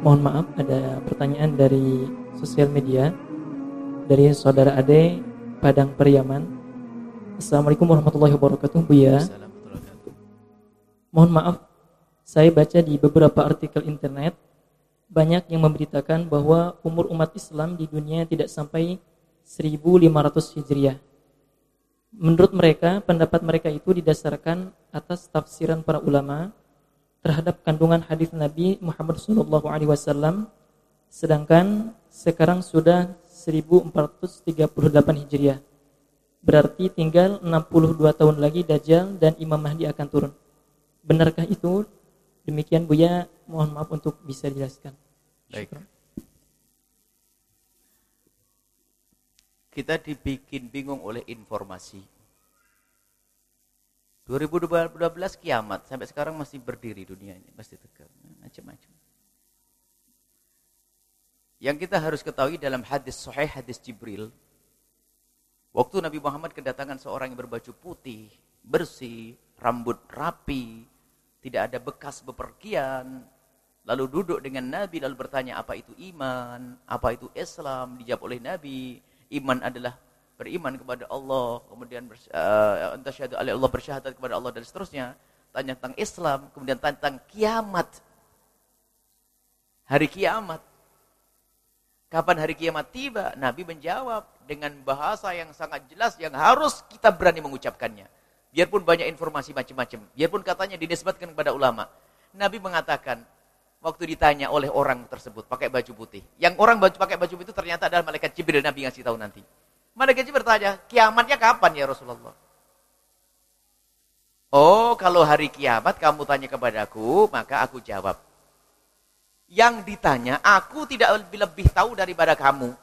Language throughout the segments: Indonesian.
Mohon maaf ada pertanyaan dari sosial media dari saudara Ade Padang Periaman. Assalamualaikum warahmatullahi wabarakatuh, Bu ya. Mohon maaf, saya baca di beberapa artikel internet banyak yang memberitakan bahwa umur umat Islam di dunia tidak sampai 1500 Hijriah. Menurut mereka, pendapat mereka itu didasarkan atas tafsiran para ulama terhadap kandungan hadis Nabi Muhammad SAW, sedangkan sekarang sudah 1438 Hijriah. Berarti tinggal 62 tahun lagi Dajjal dan Imam Mahdi akan turun. Benarkah itu? Demikian Buya, mohon maaf untuk bisa dijelaskan. Baik. Kita dibikin bingung oleh informasi 2012 kiamat sampai sekarang masih berdiri dunia ini masih tegak. Macam-macam. Yang kita harus ketahui dalam hadis sahih hadis Jibril waktu Nabi Muhammad kedatangan seorang yang berbaju putih bersih rambut rapi tidak ada bekas bepergian lalu duduk dengan Nabi lalu bertanya apa itu iman? Apa itu Islam? Dijawab oleh Nabi iman adalah beriman kepada Allah, kemudian uh, Allah bersyahadat kepada Allah dan seterusnya, tanya tentang Islam, kemudian tanya tentang kiamat. Hari kiamat. Kapan hari kiamat tiba? Nabi menjawab dengan bahasa yang sangat jelas yang harus kita berani mengucapkannya. Biarpun banyak informasi macam-macam, biarpun katanya dinisbatkan kepada ulama. Nabi mengatakan, waktu ditanya oleh orang tersebut pakai baju putih. Yang orang pakai baju putih ternyata adalah malaikat Jibril Nabi ngasih tahu nanti. Jibril bertanya, kiamatnya kapan ya Rasulullah? Oh, kalau hari kiamat kamu tanya kepadaku, maka aku jawab. Yang ditanya, aku tidak lebih, lebih tahu daripada kamu.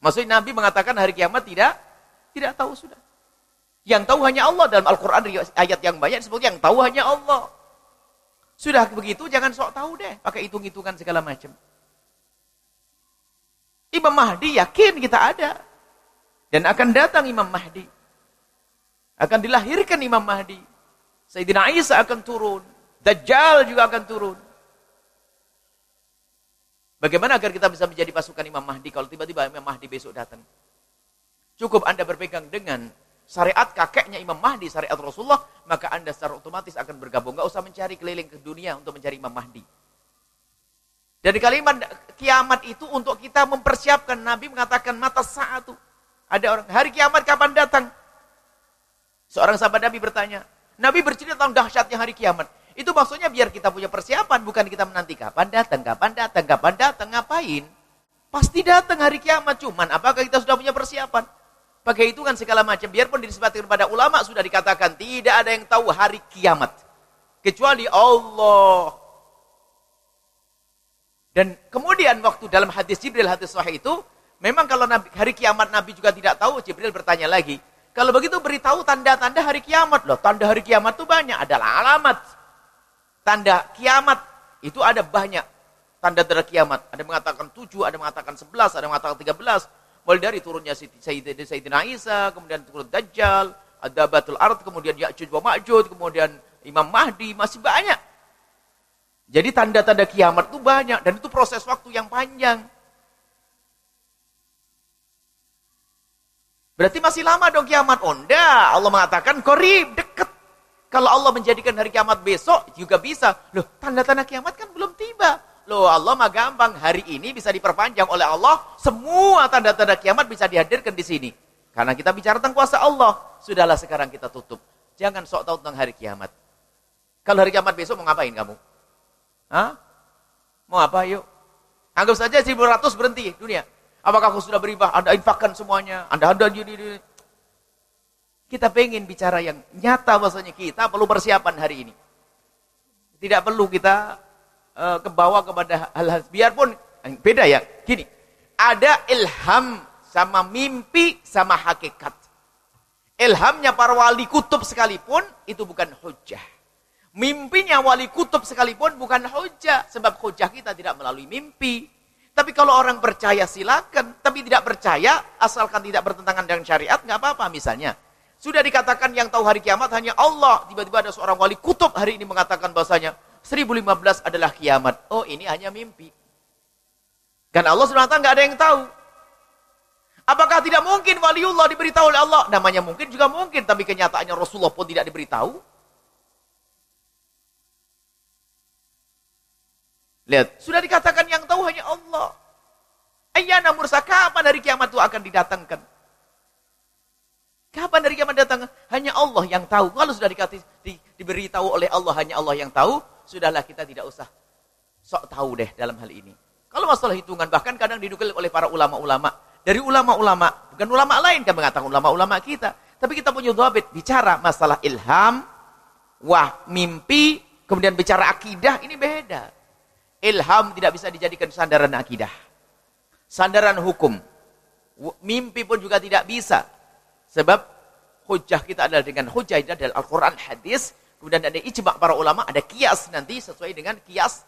Maksudnya Nabi mengatakan hari kiamat tidak tidak tahu sudah. Yang tahu hanya Allah dalam Al-Quran ayat yang banyak disebut yang tahu hanya Allah. Sudah begitu jangan sok tahu deh, pakai hitung-hitungan segala macam. Imam Mahdi yakin kita ada. Dan akan datang Imam Mahdi. Akan dilahirkan Imam Mahdi. Sayyidina Isa akan turun. Dajjal juga akan turun. Bagaimana agar kita bisa menjadi pasukan Imam Mahdi kalau tiba-tiba Imam Mahdi besok datang? Cukup Anda berpegang dengan syariat kakeknya Imam Mahdi, syariat Rasulullah, maka Anda secara otomatis akan bergabung. Gak usah mencari keliling ke dunia untuk mencari Imam Mahdi. Dari kalimat kiamat itu untuk kita mempersiapkan. Nabi mengatakan mata saat itu. Ada orang, hari kiamat kapan datang? Seorang sahabat Nabi bertanya. Nabi bercerita tentang dahsyatnya hari kiamat. Itu maksudnya biar kita punya persiapan, bukan kita menanti kapan datang, kapan datang, kapan datang, ngapain? Pasti datang hari kiamat, cuman apakah kita sudah punya persiapan? Pakai itu kan segala macam. Biarpun disebutkan kepada ulama sudah dikatakan tidak ada yang tahu hari kiamat kecuali Allah. Dan kemudian waktu dalam hadis Jibril, hadis sahih itu, memang kalau hari kiamat Nabi juga tidak tahu, Jibril bertanya lagi. Kalau begitu beritahu tanda-tanda hari kiamat. Loh, tanda hari kiamat itu banyak, adalah alamat. Tanda kiamat itu ada banyak. Tanda-tanda kiamat. Ada mengatakan tujuh, ada mengatakan sebelas, ada mengatakan tiga belas. Mulai dari turunnya Sayyidina, Isa, kemudian turun Dajjal, ada Batul Ard, kemudian Ya'juj wa Ma'juj, kemudian Imam Mahdi, masih banyak. Jadi tanda-tanda kiamat itu banyak dan itu proses waktu yang panjang. Berarti masih lama dong kiamat. Oh Allah mengatakan korib, dekat. Kalau Allah menjadikan hari kiamat besok juga bisa. Loh, tanda-tanda kiamat kan belum tiba. Loh, Allah mah gampang. Hari ini bisa diperpanjang oleh Allah. Semua tanda-tanda kiamat bisa dihadirkan di sini. Karena kita bicara tentang kuasa Allah. Sudahlah sekarang kita tutup. Jangan sok tahu tentang hari kiamat. Kalau hari kiamat besok mau ngapain kamu? Hah? Mau apa yuk? Anggap saja 1100 berhenti dunia. Apakah aku sudah beribah? Anda infakkan semuanya. Anda ada di, di, Kita pengen bicara yang nyata bahasanya kita perlu persiapan hari ini. Tidak perlu kita uh, kebawa kepada hal-hal. Biarpun eh, beda ya. Gini, ada ilham sama mimpi sama hakikat. Ilhamnya para wali kutub sekalipun itu bukan hujah. Mimpinya wali kutub sekalipun bukan hujah. Sebab hujah kita tidak melalui mimpi. Tapi kalau orang percaya silakan. Tapi tidak percaya asalkan tidak bertentangan dengan syariat nggak apa-apa misalnya. Sudah dikatakan yang tahu hari kiamat hanya Allah. Tiba-tiba ada seorang wali kutub hari ini mengatakan bahasanya 1015 adalah kiamat. Oh, ini hanya mimpi. Karena Allah SWT nggak ada yang tahu. Apakah tidak mungkin waliullah diberitahu oleh Allah? Namanya mungkin juga mungkin, tapi kenyataannya Rasulullah pun tidak diberitahu. Lihat, sudah dikatakan yang tahu hanya Allah. Ayyana mursa, kapan hari kiamat itu akan didatangkan? Kapan hari kiamat datang? Hanya Allah yang tahu. Kalau sudah dikati, di, diberitahu oleh Allah, hanya Allah yang tahu, sudahlah kita tidak usah sok tahu deh dalam hal ini. Kalau masalah hitungan, bahkan kadang didukung oleh para ulama-ulama. Dari ulama-ulama, bukan ulama lain kan mengatakan ulama-ulama kita. Tapi kita punya dhabit bicara masalah ilham, wah, mimpi, kemudian bicara akidah, ini beda. Ilham tidak bisa dijadikan sandaran akidah. Sandaran hukum. Mimpi pun juga tidak bisa. Sebab hujah kita adalah dengan hujah itu adalah Al-Quran, hadis. Kemudian ada ijma' para ulama, ada kias nanti sesuai dengan kias.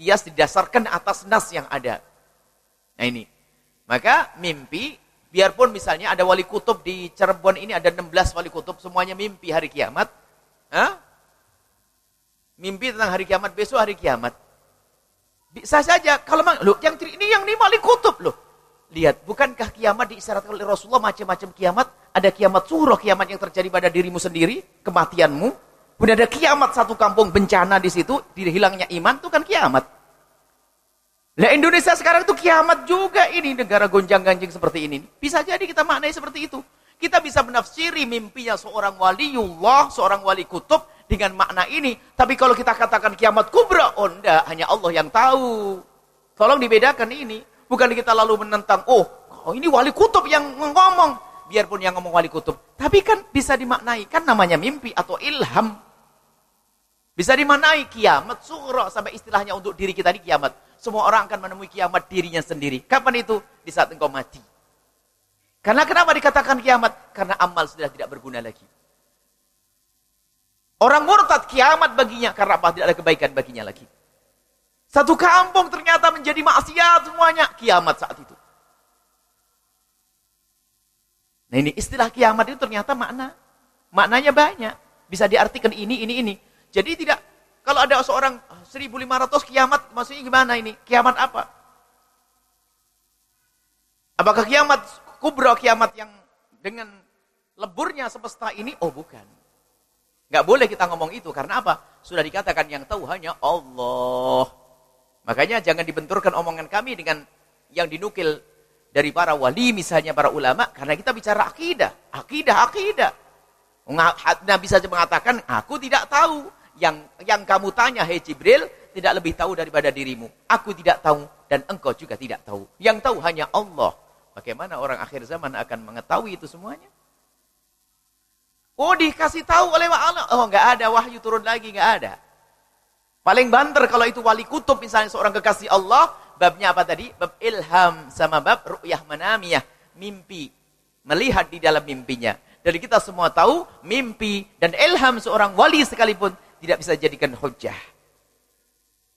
Kias didasarkan atas nas yang ada. Nah ini. Maka mimpi, biarpun misalnya ada wali kutub di Cirebon ini ada 16 wali kutub, semuanya mimpi hari kiamat. Hah? Mimpi tentang hari kiamat, besok hari kiamat. Bisa saja kalau memang loh yang ini yang lima kutub loh. Lihat, bukankah kiamat diisyaratkan oleh Rasulullah macam-macam kiamat? Ada kiamat surah, kiamat yang terjadi pada dirimu sendiri, kematianmu. Kemudian ada kiamat satu kampung bencana di situ, dihilangnya iman, itu kan kiamat. Lah Indonesia sekarang itu kiamat juga ini negara gonjang-ganjing seperti ini. Bisa jadi kita maknai seperti itu. Kita bisa menafsiri mimpinya seorang waliullah, seorang wali kutub dengan makna ini. Tapi kalau kita katakan kiamat kubra, oh enggak, hanya Allah yang tahu. Tolong dibedakan ini. Bukan kita lalu menentang, oh, oh ini wali kutub yang ngomong. Biarpun yang ngomong wali kutub. Tapi kan bisa dimaknai, kan namanya mimpi atau ilham. Bisa dimaknai kiamat surah sampai istilahnya untuk diri kita di kiamat. Semua orang akan menemui kiamat dirinya sendiri. Kapan itu? Di saat engkau mati. Karena kenapa dikatakan kiamat? Karena amal sudah tidak berguna lagi. Orang murtad kiamat baginya karena apa? Tidak ada kebaikan baginya lagi. Satu kampung ternyata menjadi maksiat semuanya. Kiamat saat itu. Nah ini istilah kiamat itu ternyata makna. Maknanya banyak. Bisa diartikan ini, ini, ini. Jadi tidak, kalau ada seorang 1500 kiamat, maksudnya gimana ini? Kiamat apa? Apakah kiamat kubro, kiamat yang dengan leburnya semesta ini? Oh bukan. Nggak boleh kita ngomong itu. Karena apa? Sudah dikatakan yang tahu hanya Allah. Makanya jangan dibenturkan omongan kami dengan yang dinukil dari para wali, misalnya para ulama. Karena kita bicara akidah. Akidah, akidah. Nabi saja mengatakan, aku tidak tahu. Yang yang kamu tanya, hei Jibril, tidak lebih tahu daripada dirimu. Aku tidak tahu dan engkau juga tidak tahu. Yang tahu hanya Allah. Bagaimana orang akhir zaman akan mengetahui itu semuanya? Oh dikasih tahu oleh Allah. Oh nggak ada wahyu turun lagi nggak ada. Paling banter kalau itu wali kutub misalnya seorang kekasih Allah. Babnya apa tadi? Bab ilham sama bab ru'yah manamiyah. Mimpi. Melihat di dalam mimpinya. Dari kita semua tahu mimpi dan ilham seorang wali sekalipun tidak bisa jadikan hujah.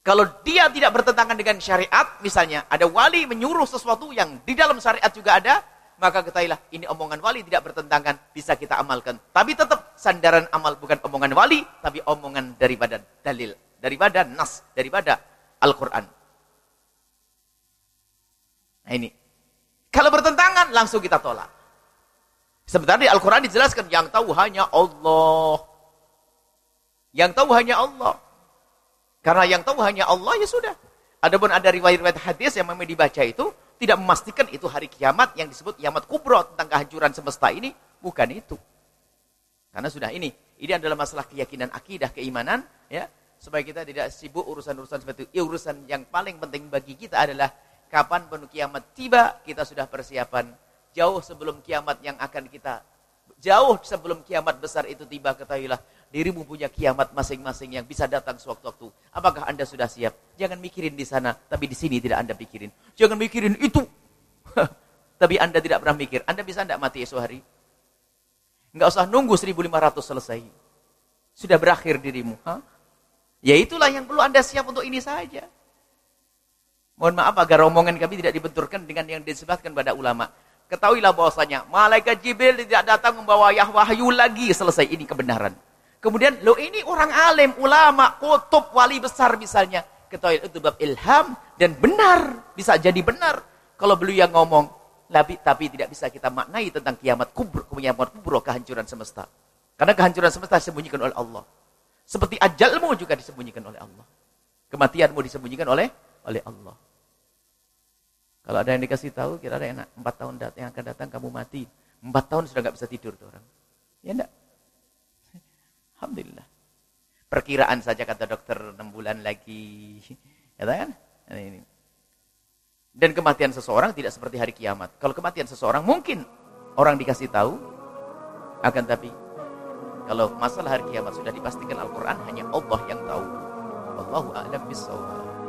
Kalau dia tidak bertentangan dengan syariat, misalnya ada wali menyuruh sesuatu yang di dalam syariat juga ada, maka ketahuilah ini omongan wali tidak bertentangan, bisa kita amalkan. Tapi tetap sandaran amal bukan omongan wali, tapi omongan daripada dalil, daripada nas, daripada Al-Quran. Nah ini. Kalau bertentangan, langsung kita tolak. Sebentar di Al-Quran dijelaskan, yang tahu hanya Allah. Yang tahu hanya Allah. Karena yang tahu hanya Allah, ya sudah. Adapun ada riwayat-riwayat hadis yang memang dibaca itu, tidak memastikan itu hari kiamat yang disebut kiamat kubro tentang kehancuran semesta ini. Bukan itu. Karena sudah ini. Ini adalah masalah keyakinan akidah, keimanan. ya Supaya kita tidak sibuk urusan-urusan seperti itu. Urusan yang paling penting bagi kita adalah kapan penuh kiamat tiba, kita sudah persiapan. Jauh sebelum kiamat yang akan kita jauh sebelum kiamat besar itu tiba ketahuilah dirimu punya kiamat masing-masing yang bisa datang sewaktu-waktu. Apakah Anda sudah siap? Jangan mikirin di sana, tapi di sini tidak Anda pikirin. Jangan mikirin itu. tapi Anda tidak pernah mikir. Anda bisa tidak mati esok hari? Enggak usah nunggu 1500 selesai. Sudah berakhir dirimu. Ya itulah yang perlu Anda siap untuk ini saja. Mohon maaf agar omongan kami tidak dibenturkan dengan yang disebutkan pada ulama. Ketahuilah bahwasanya malaikat Jibril tidak datang membawa wahyu lagi selesai ini kebenaran. Kemudian, lo ini orang alim, ulama, kutub, wali besar misalnya. Ketahui itu bab ilham dan benar. Bisa jadi benar. Kalau beliau yang ngomong, tapi, tapi tidak bisa kita maknai tentang kiamat kubur, kiamat kubur, kehancuran semesta. Karena kehancuran semesta disembunyikan oleh Allah. Seperti ajalmu juga disembunyikan oleh Allah. Kematianmu disembunyikan oleh oleh Allah. Kalau ada yang dikasih tahu, kira-kira enak. Empat tahun yang akan datang kamu mati. Empat tahun sudah nggak bisa tidur tuh orang. Alhamdulillah. Perkiraan saja kata dokter enam bulan lagi. Ya kan? Ini. Dan kematian seseorang tidak seperti hari kiamat. Kalau kematian seseorang mungkin orang dikasih tahu, akan tapi kalau masalah hari kiamat sudah dipastikan Al-Quran hanya Allah yang tahu. Wallahu a'lam bishawab.